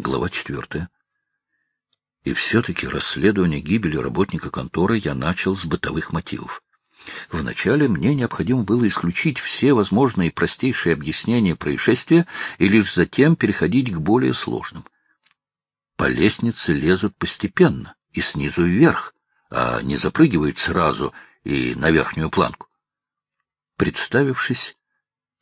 Глава четвертая. И все-таки расследование гибели работника конторы я начал с бытовых мотивов. Вначале мне необходимо было исключить все возможные простейшие объяснения происшествия и лишь затем переходить к более сложным. По лестнице лезут постепенно и снизу вверх, а не запрыгивают сразу и на верхнюю планку. Представившись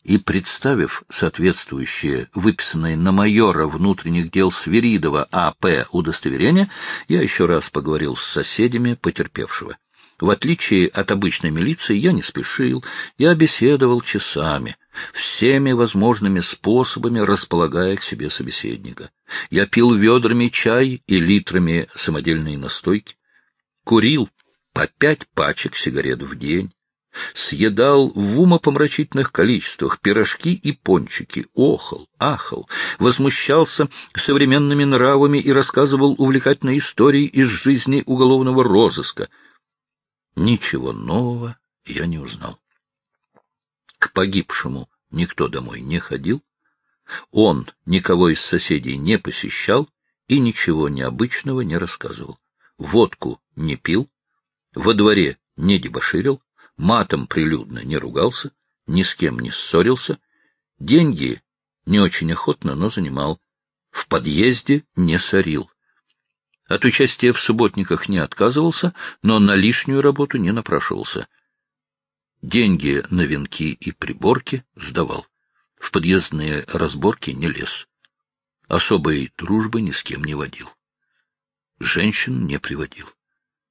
и представив соответствующее выписанное на майора внутренних дел Свиридова А.П. удостоверение, я еще раз поговорил с соседями потерпевшего. В отличие от обычной милиции, я не спешил, я беседовал часами, всеми возможными способами располагая к себе собеседника. Я пил ведрами чай и литрами самодельной настойки, курил по пять пачек сигарет в день, съедал в умопомрачительных количествах пирожки и пончики, охал, ахал, возмущался современными нравами и рассказывал увлекательные истории из жизни уголовного розыска. Ничего нового я не узнал. К погибшему никто домой не ходил, он никого из соседей не посещал и ничего необычного не рассказывал. Водку не пил, во дворе не дебоширил, матом прилюдно не ругался, ни с кем не ссорился, деньги не очень охотно, но занимал, в подъезде не сорил. От участия в субботниках не отказывался, но на лишнюю работу не напрашивался. Деньги на венки и приборки сдавал. В подъездные разборки не лез. Особой дружбы ни с кем не водил. Женщин не приводил.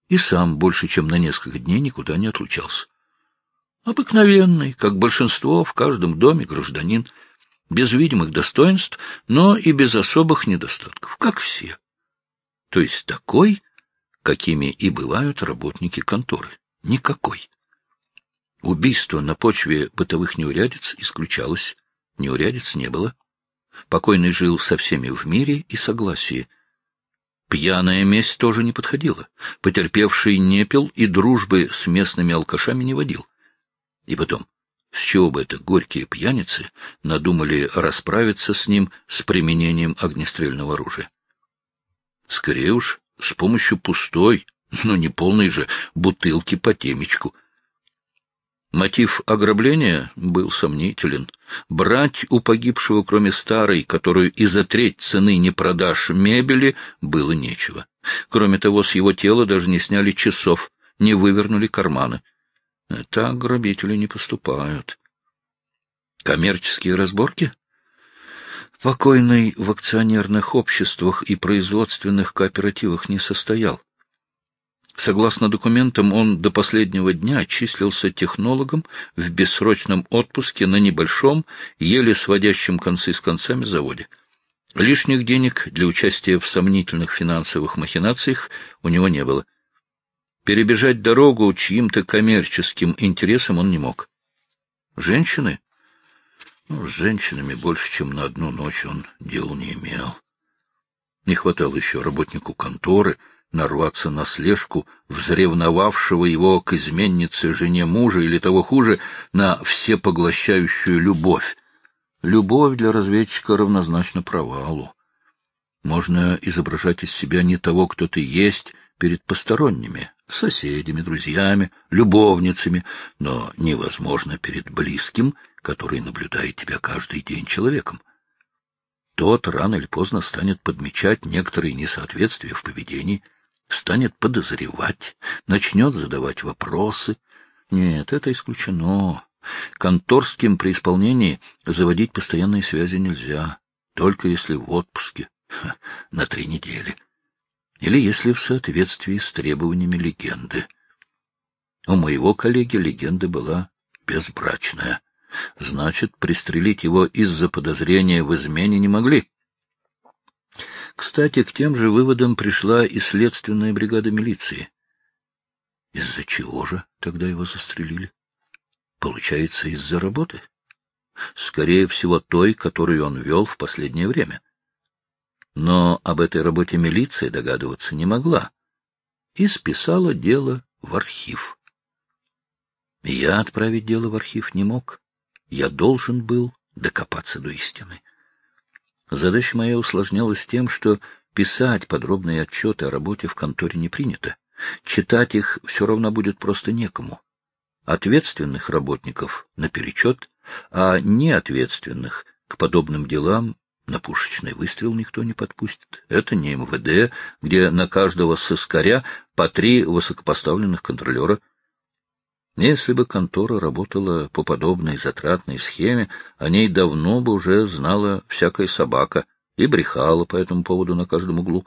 И сам больше, чем на несколько дней никуда не отлучался. Обыкновенный, как большинство в каждом доме гражданин, без видимых достоинств, но и без особых недостатков, как все. То есть такой, какими и бывают работники конторы. Никакой. Убийство на почве бытовых неурядиц исключалось, неурядиц не было. Покойный жил со всеми в мире и согласии. Пьяная месть тоже не подходила. Потерпевший не пил и дружбы с местными алкашами не водил. И потом, с чего бы это горькие пьяницы надумали расправиться с ним с применением огнестрельного оружия? Скорее уж, с помощью пустой, но не полной же бутылки по темечку. Мотив ограбления был сомнителен. Брать у погибшего, кроме старой, которую и за треть цены не продашь мебели, было нечего. Кроме того, с его тела даже не сняли часов, не вывернули карманы. Так грабители не поступают. Коммерческие разборки? Покойный в акционерных обществах и производственных кооперативах не состоял. Согласно документам, он до последнего дня числился технологом в бессрочном отпуске на небольшом, еле сводящем концы с концами заводе. Лишних денег для участия в сомнительных финансовых махинациях у него не было. Перебежать дорогу чьим-то коммерческим интересам он не мог. Женщины? Ну, с женщинами больше, чем на одну ночь он дел не имел. Не хватало еще работнику конторы нарваться на слежку взревновавшего его к изменнице жене мужа или того хуже, на всепоглощающую любовь. Любовь для разведчика равнозначна провалу. Можно изображать из себя не того, кто ты есть, перед посторонними, соседями, друзьями, любовницами, но невозможно перед близким, который наблюдает тебя каждый день человеком. Тот рано или поздно станет подмечать некоторые несоответствия в поведении, станет подозревать, начнет задавать вопросы. Нет, это исключено. Конторским при исполнении заводить постоянные связи нельзя, только если в отпуске на три недели или если в соответствии с требованиями легенды. У моего коллеги легенда была безбрачная. Значит, пристрелить его из-за подозрения в измене не могли. Кстати, к тем же выводам пришла и следственная бригада милиции. Из-за чего же тогда его застрелили? Получается, из-за работы? Скорее всего, той, которую он вел в последнее время. Но об этой работе милиция догадываться не могла и списала дело в архив. Я отправить дело в архив не мог. Я должен был докопаться до истины. Задача моя усложнялась тем, что писать подробные отчеты о работе в конторе не принято. Читать их все равно будет просто некому. Ответственных работников наперечет, а неответственных к подобным делам на пушечный выстрел никто не подпустит. Это не МВД, где на каждого сыскаря по три высокопоставленных контролера. Если бы контора работала по подобной затратной схеме, о ней давно бы уже знала всякая собака и брехала по этому поводу на каждом углу.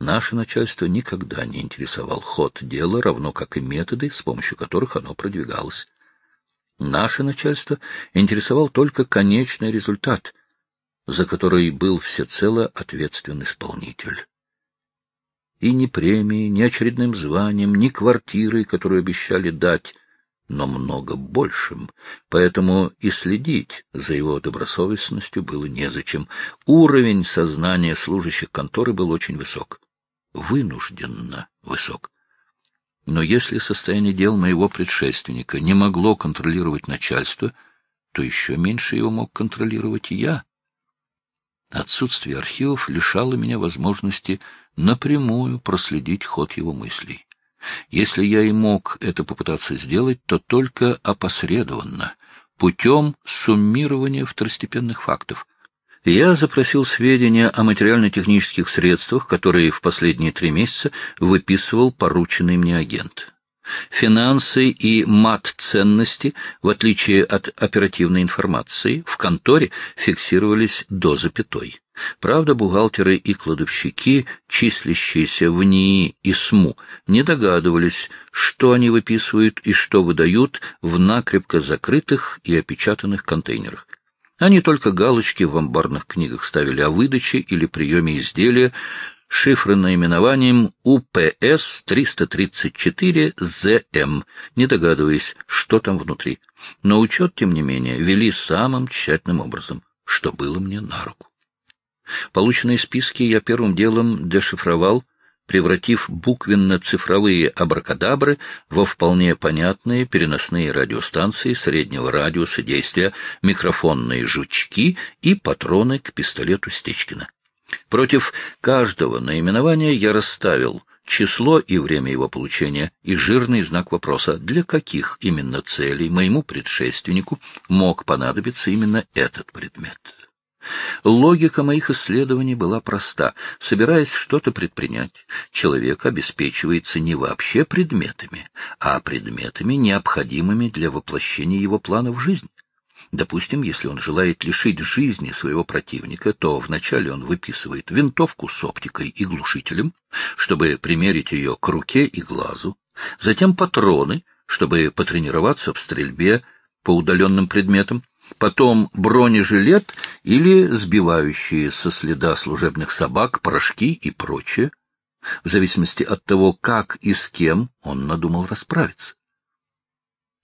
Наше начальство никогда не интересовал ход дела, равно как и методы, с помощью которых оно продвигалось. Наше начальство интересовал только конечный результат — за который был всецело ответственный исполнитель. И ни премии, ни очередным званием, ни квартирой, которую обещали дать, но много большим, поэтому и следить за его добросовестностью было незачем. Уровень сознания служащих конторы был очень высок, вынужденно высок. Но если состояние дел моего предшественника не могло контролировать начальство, то еще меньше его мог контролировать я. Отсутствие архивов лишало меня возможности напрямую проследить ход его мыслей. Если я и мог это попытаться сделать, то только опосредованно, путем суммирования второстепенных фактов. Я запросил сведения о материально-технических средствах, которые в последние три месяца выписывал порученный мне агент. Финансы и мат-ценности, в отличие от оперативной информации, в конторе фиксировались до запятой. Правда, бухгалтеры и кладовщики, числящиеся в НИИ и СМУ, не догадывались, что они выписывают и что выдают в накрепко закрытых и опечатанных контейнерах. Они только галочки в амбарных книгах ставили о выдаче или приеме изделия, шифры наименованием УПС-334-ЗМ, не догадываясь, что там внутри. Но учет, тем не менее, вели самым тщательным образом, что было мне на руку. Полученные списки я первым делом дешифровал, превратив буквенно-цифровые абракадабры во вполне понятные переносные радиостанции среднего радиуса действия, микрофонные жучки и патроны к пистолету Стечкина. Против каждого наименования я расставил число и время его получения и жирный знак вопроса, для каких именно целей моему предшественнику мог понадобиться именно этот предмет. Логика моих исследований была проста. Собираясь что-то предпринять, человек обеспечивается не вообще предметами, а предметами, необходимыми для воплощения его плана в жизнь. Допустим, если он желает лишить жизни своего противника, то вначале он выписывает винтовку с оптикой и глушителем, чтобы примерить ее к руке и глазу, затем патроны, чтобы потренироваться в стрельбе по удаленным предметам, потом бронежилет или сбивающие со следа служебных собак порошки и прочее, в зависимости от того, как и с кем он надумал расправиться.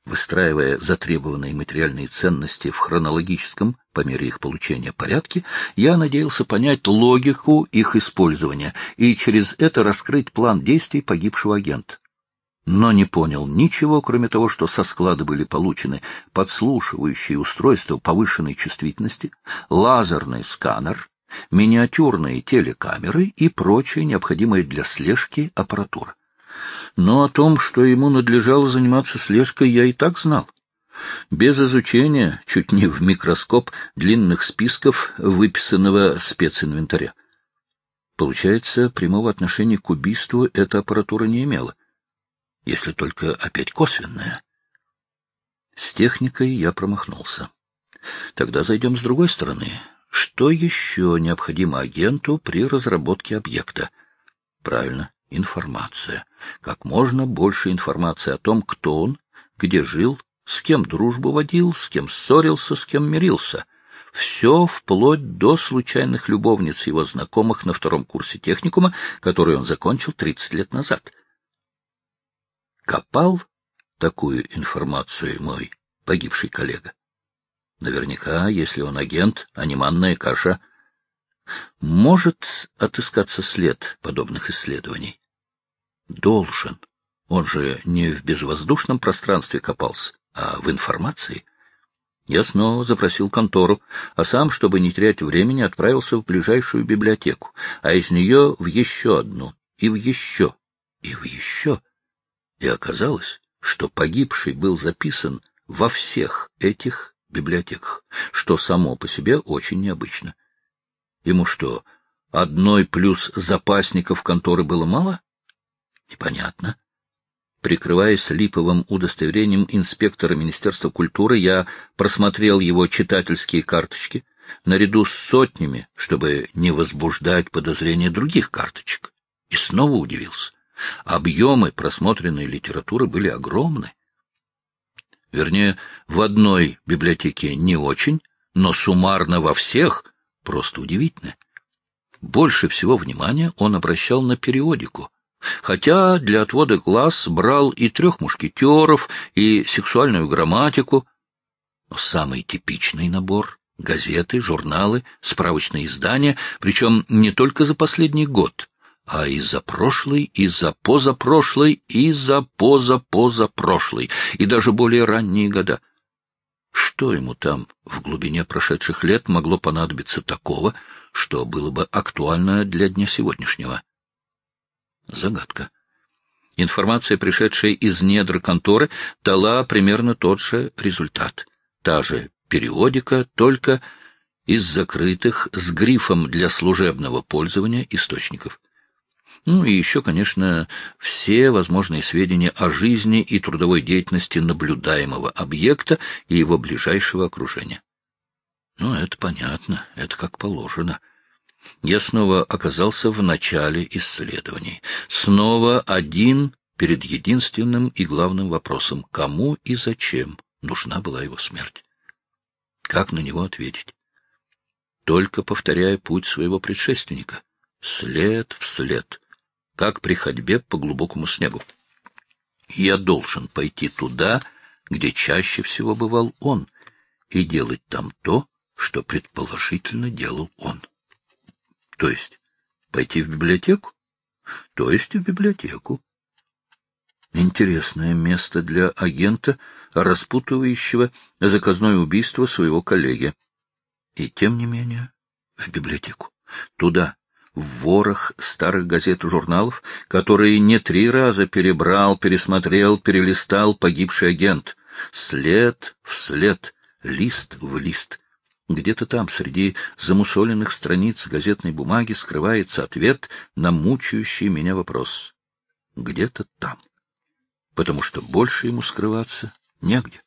Выстраивая затребованные материальные ценности в хронологическом, по мере их получения, порядке, я надеялся понять логику их использования и через это раскрыть план действий погибшего агента. Но не понял ничего, кроме того, что со склада были получены подслушивающие устройства повышенной чувствительности, лазерный сканер, миниатюрные телекамеры и прочая необходимая для слежки аппаратура. Но о том, что ему надлежало заниматься слежкой, я и так знал. Без изучения, чуть не в микроскоп, длинных списков выписанного специнвентаря. Получается, прямого отношения к убийству эта аппаратура не имела, если только опять косвенная. С техникой я промахнулся. Тогда зайдем с другой стороны. Что еще необходимо агенту при разработке объекта? Правильно, информация. Как можно больше информации о том, кто он, где жил, с кем дружбу водил, с кем ссорился, с кем мирился. Все вплоть до случайных любовниц его знакомых на втором курсе техникума, который он закончил 30 лет назад. Копал такую информацию мой погибший коллега. Наверняка, если он агент, а не манная каша, может отыскаться след подобных исследований. Должен. Он же не в безвоздушном пространстве копался, а в информации. Я снова запросил контору, а сам, чтобы не терять времени, отправился в ближайшую библиотеку, а из нее в еще одну, и в еще, и в еще. И оказалось, что погибший был записан во всех этих библиотеках, что само по себе очень необычно. Ему что, одной плюс запасников конторы было мало? Непонятно. Прикрываясь липовым удостоверением инспектора Министерства культуры, я просмотрел его читательские карточки наряду с сотнями, чтобы не возбуждать подозрения других карточек. И снова удивился. Объемы просмотренной литературы были огромны. Вернее, в одной библиотеке не очень, но суммарно во всех просто удивительно. Больше всего внимания он обращал на периодику, хотя для отвода глаз брал и трех мушкетеров, и сексуальную грамматику. Но самый типичный набор — газеты, журналы, справочные издания, причем не только за последний год, а и за прошлый, и за позапрошлый, и за позапозапрошлый, и даже более ранние года. Что ему там в глубине прошедших лет могло понадобиться такого, что было бы актуально для дня сегодняшнего? Загадка. Информация, пришедшая из недр конторы, дала примерно тот же результат. Та же периодика, только из закрытых с грифом для служебного пользования источников. Ну и еще, конечно, все возможные сведения о жизни и трудовой деятельности наблюдаемого объекта и его ближайшего окружения. Ну, это понятно, это как положено. Я снова оказался в начале исследований. Снова один перед единственным и главным вопросом, кому и зачем нужна была его смерть. Как на него ответить? Только повторяя путь своего предшественника, след в след, как при ходьбе по глубокому снегу. Я должен пойти туда, где чаще всего бывал он, и делать там то, что предположительно делал он. То есть пойти в библиотеку? То есть в библиотеку. Интересное место для агента, распутывающего заказное убийство своего коллеги. И тем не менее в библиотеку. Туда, в ворох старых газет и журналов, которые не три раза перебрал, пересмотрел, перелистал погибший агент. След в след, лист в лист, где-то там, среди замусоленных страниц газетной бумаги, скрывается ответ на мучающий меня вопрос. Где-то там. Потому что больше ему скрываться негде.